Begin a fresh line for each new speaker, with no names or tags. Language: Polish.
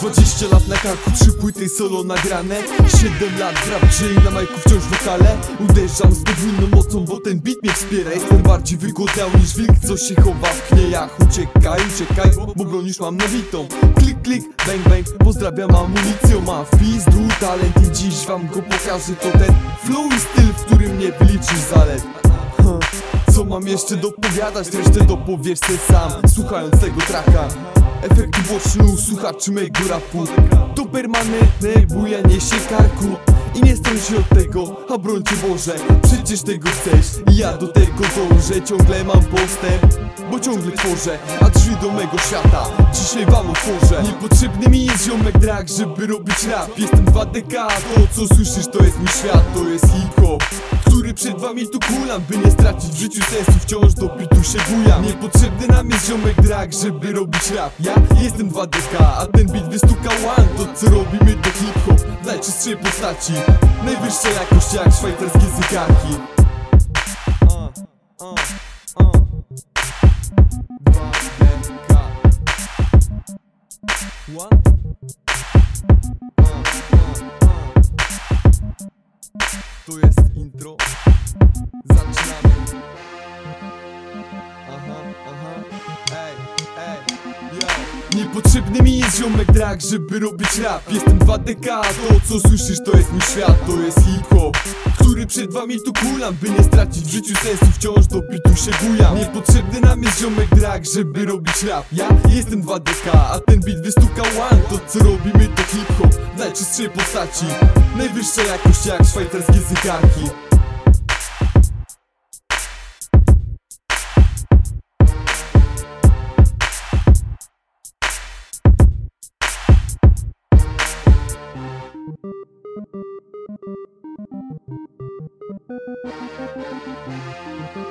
20 lat na karku, trzy płyty solo nagrane. 7 lat w i na majku wciąż wokale. Uderzam z podwójną mocą, bo ten beat mnie wspiera. Jestem bardziej wygodniał niż wilk, co się chowa w kniejach Uciekaj, uciekaj, bo broń już mam nabitą Klik, klik, bang, bang, pozdrawiam amunicją. Mam w talent i dziś wam go pokażę. To ten flow i styl, w którym nie wyliczysz zalet. Co mam jeszcze dopowiadać, resztę dopowiesz se sam Słuchając tego traka Efekty boczne u słuchaczy mego rapu. To permanentne bujanie się karku. I nie stąd się od tego, a broń Cię Boże Przecież tego chcesz. I ja do tego dążę Ciągle mam postęp, bo ciągle tworzę. A drzwi do mego świata dzisiaj wam otworzę. Niepotrzebny mi jest ziomek drag, żeby robić rap. Jestem 2DK, to co słyszysz to jest mój świat To jest hip-hop przed wami tu kulam By nie stracić w życiu sensu Wciąż do pitu się bujam. Niepotrzebny nam jest ziomek drag Żeby robić rap. Ja jestem 2DK A ten beat wystuka one. To co robimy to hip-hop najczystszej postaci. Najwyższa jakość jak szwajcarskie. 2DK One To jest intro. Zaczynamy. Niepotrzebny mi jest ziomek drag, żeby robić rap. Jestem 2DK, a to co słyszysz to jest mój świat To jest hip-hop, który przed wami tu kulam By nie stracić w życiu sensu, wciąż do bitu się bujam. Niepotrzebny nam jest ziomek drag, żeby robić rap. Ja jestem 2DK, a ten beat wystuka one. To co robimy to hip-hop, najczystszej postaci Najwyższa jakość jak szwajcarskie zegarki Thank you.